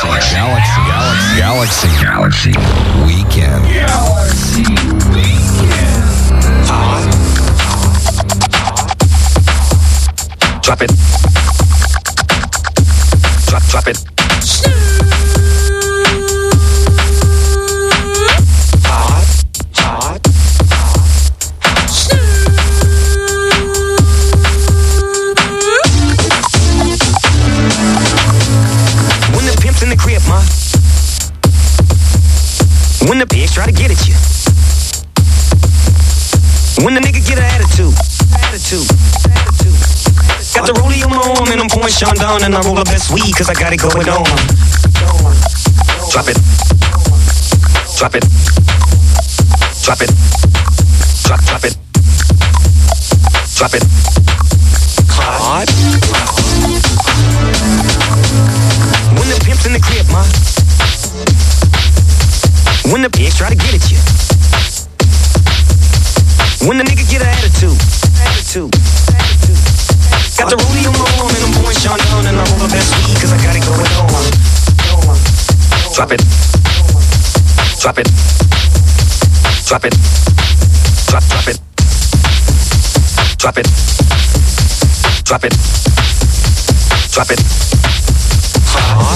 Galaxie, Galaxie, Galaxie, Galaxie, Weekend. Galaxie Weekend. Drop it. Drop, drop it. When the nigga get an attitude. Attitude. Attitude. Got the rollie on my arm and I'm pouring Chandon and I roll the best weed cause I got it going on. Drop it. Drop it. Drop it. Drop, it, drop it. Drop it. When the pimp's in the crib, ma. When the pigs try to get at you. When the nigga get an attitude. Attitude. Attitude. Got the rollie on and I'm pouring Chandon and I roll the best weed cause I got it going on. Drop it. Drop it. Drop it. Drop, drop it. Drop it. Drop it. Drop it. Hard. Hard.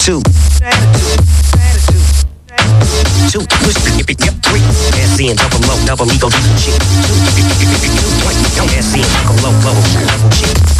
Two, three. Double double ego, double low.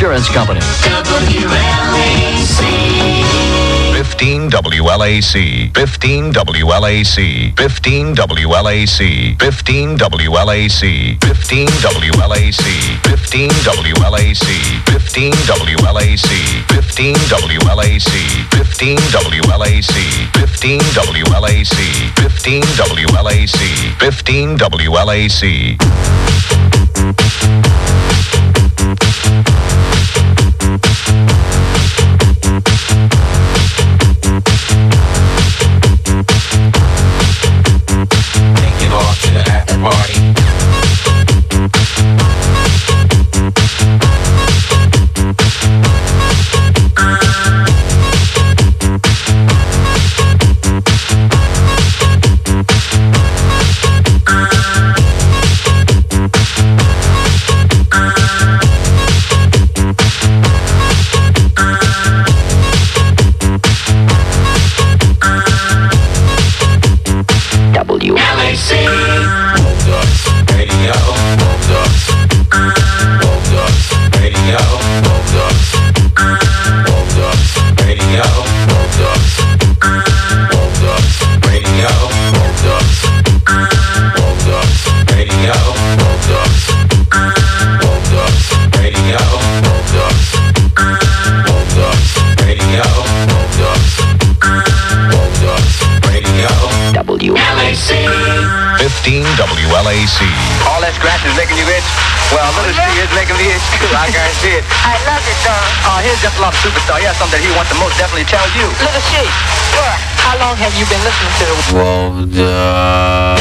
Insurance Company. 15 WLAC, 15 WLAC, 15 WLAC, 15 WLAC, 15 WLAC, 15 WLAC, 15 WLAC, 15 WLAC, 15 WLAC, 15 WLAC, 15 WLAC, 15 WLAC. Jesselov superstar. Yeah, something he wants to most definitely tell you. Little Sheep, sure. how long have you been listening to... Whoa, duh.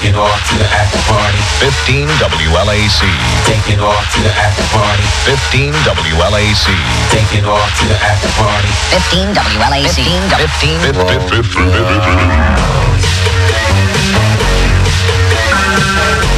Take it off to the after party. 15 WLAC. Take it off to the after party. 15 WLAC. Take it off to the after party. 15 WLAC. 15 15 15 15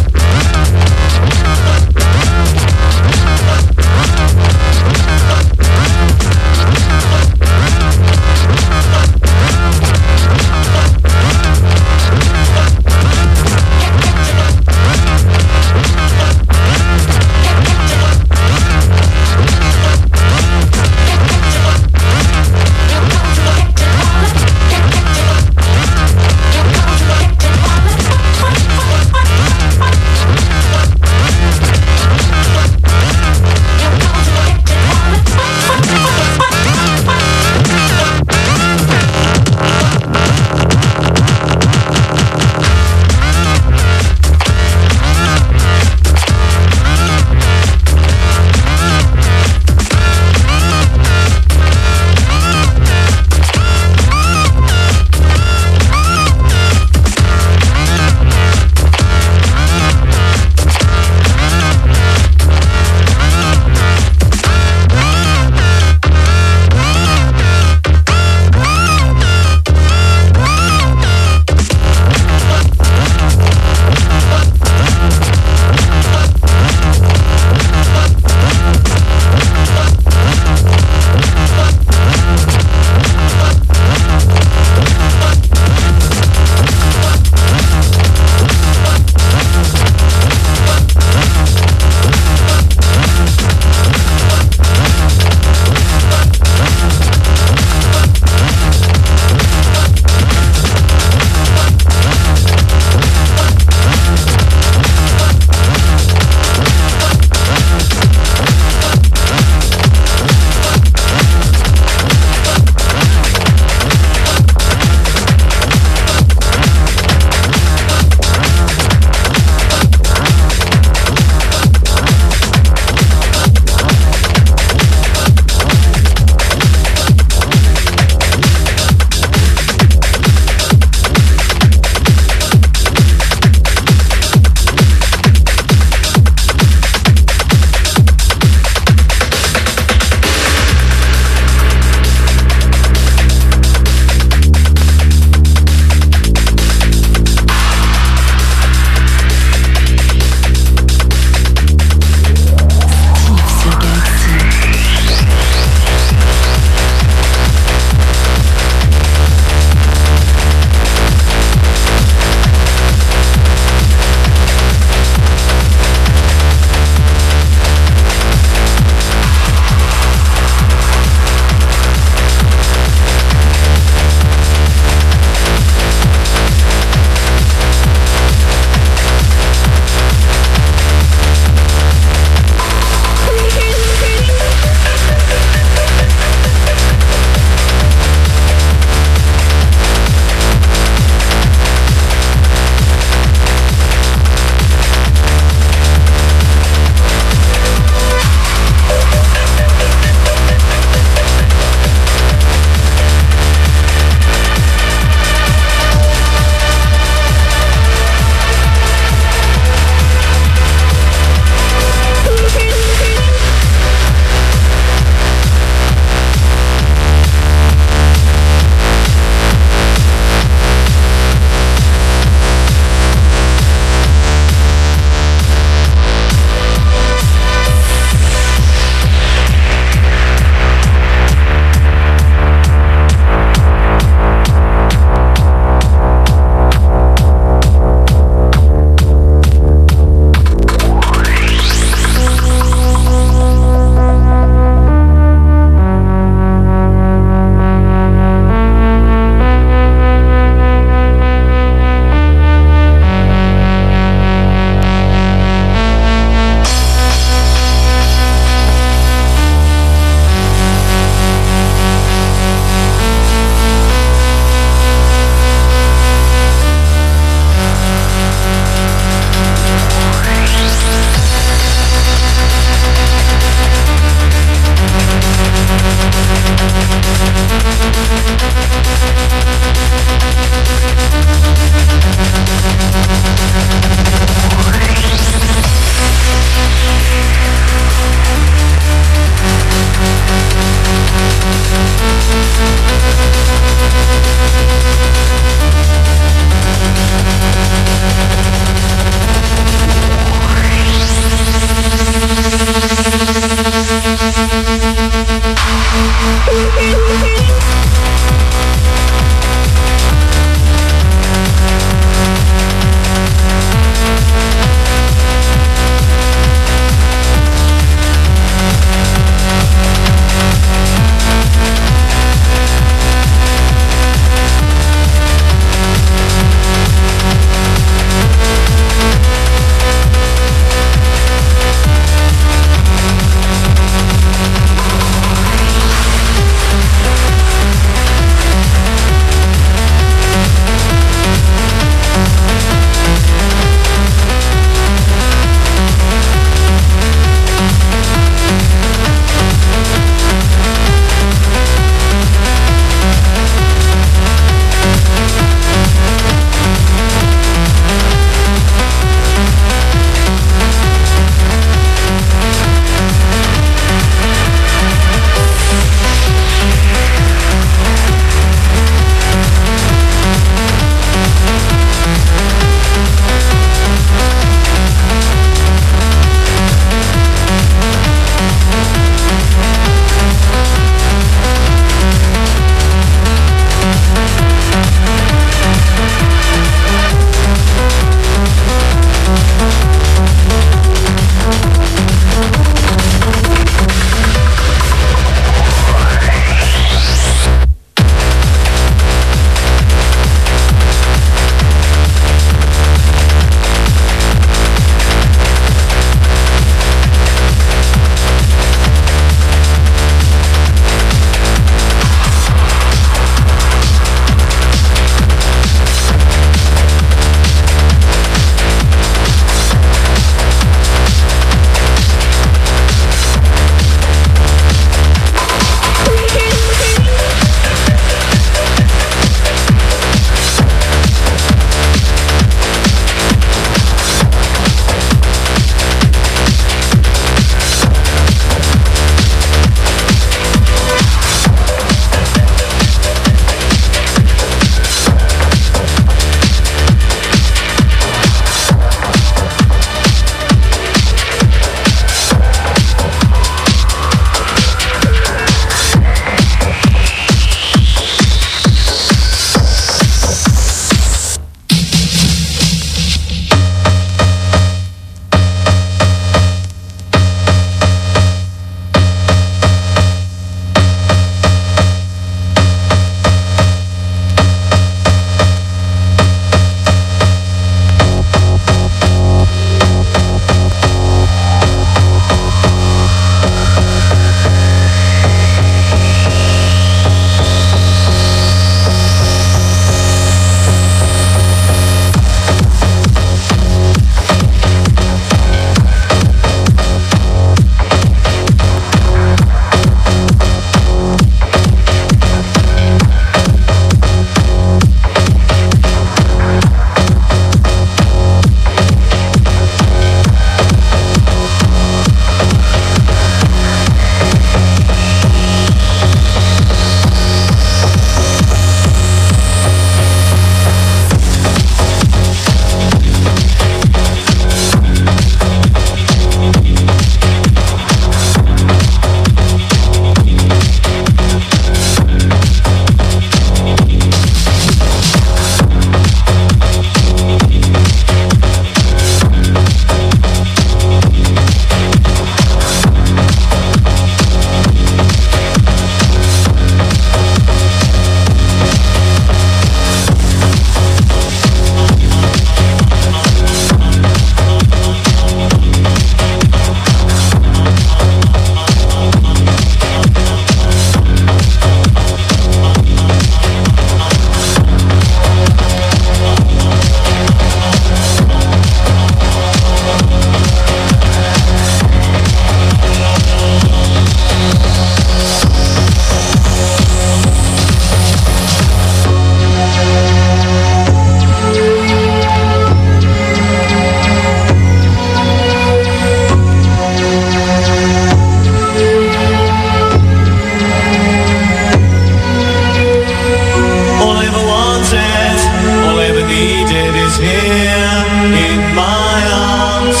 my arms.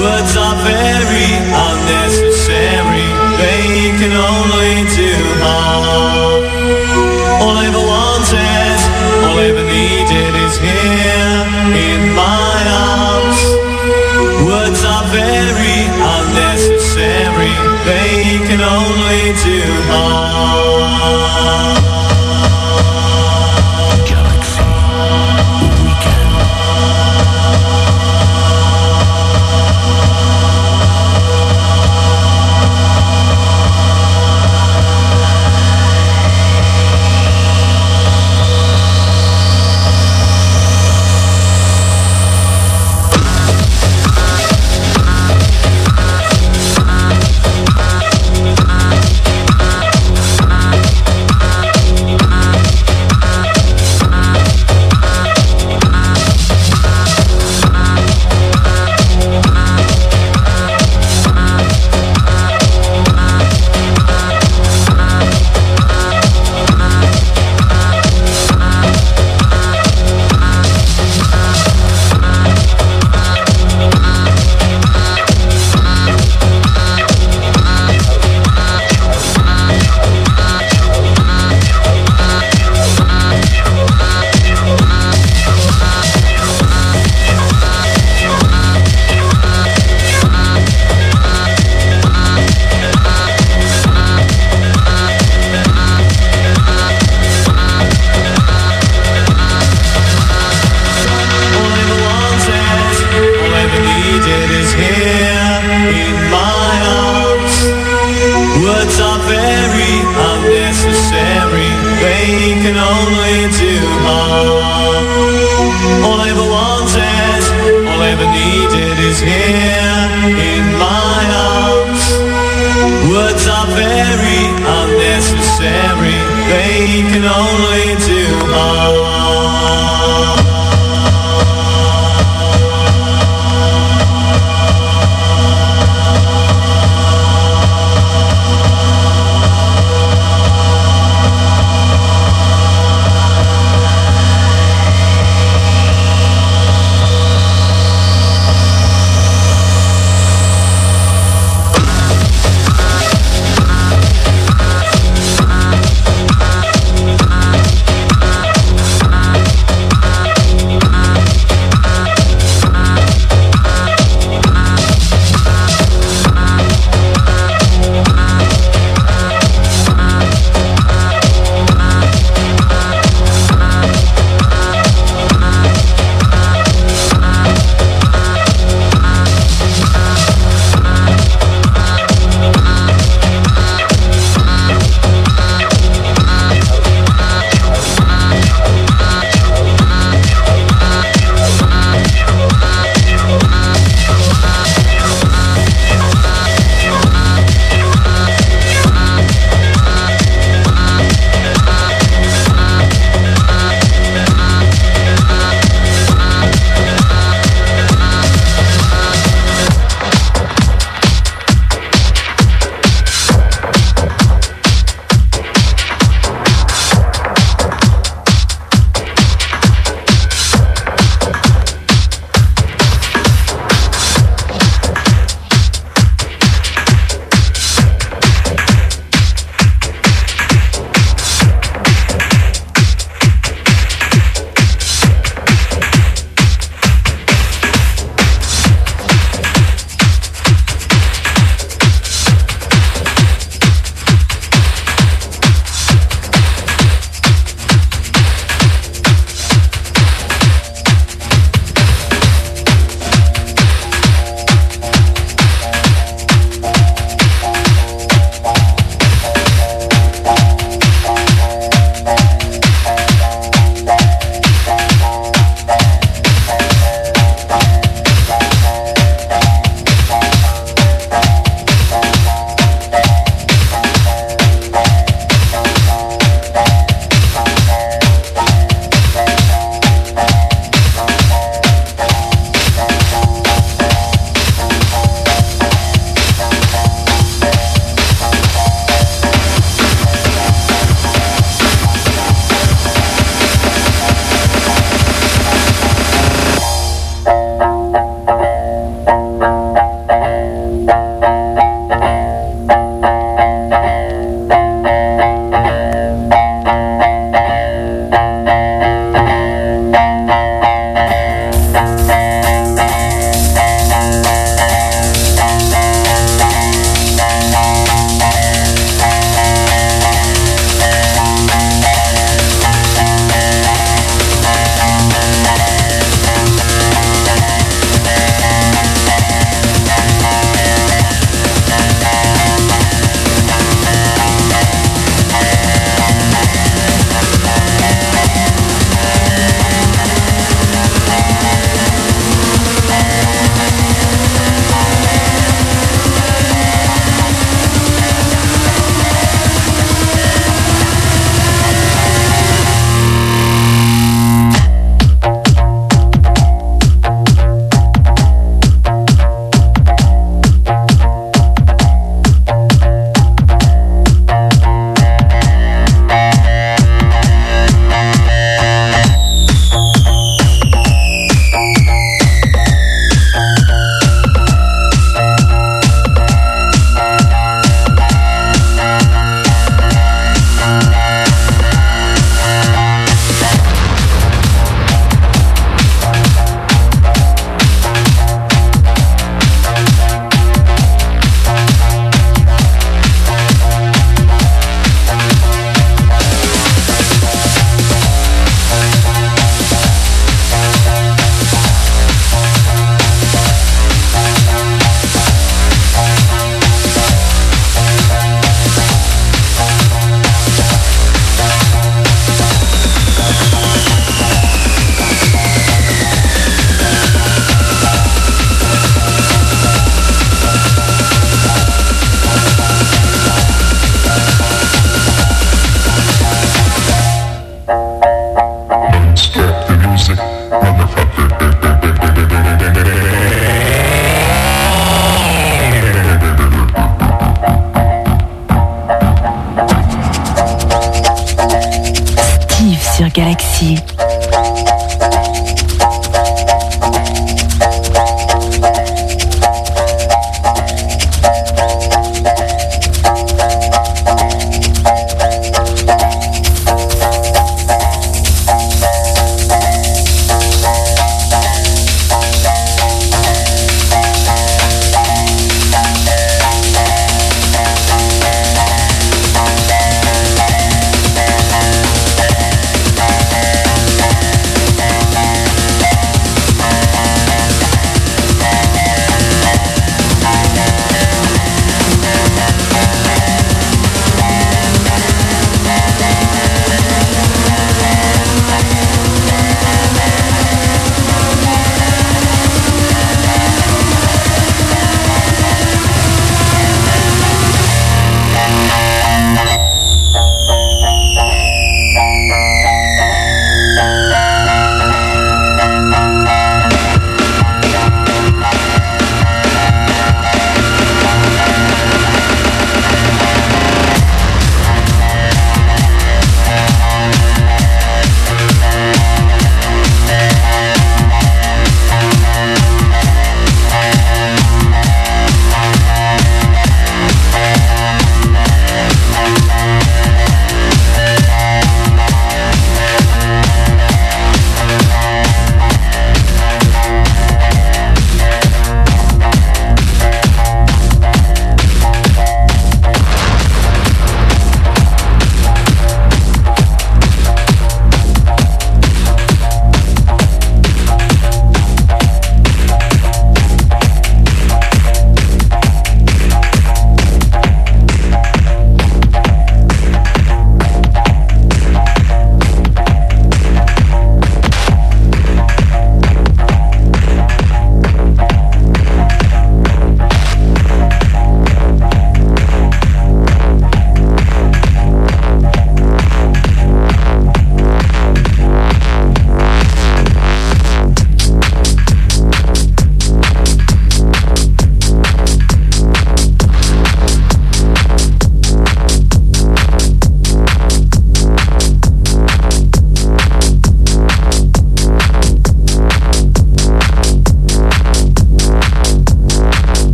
Words are very unnecessary. They can only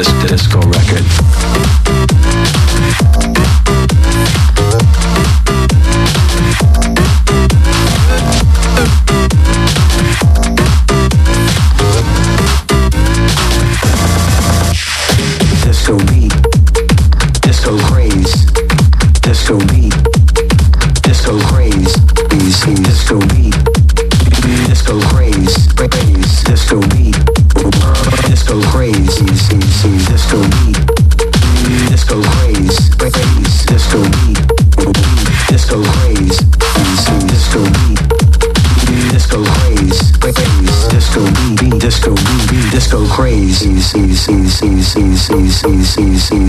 disco record.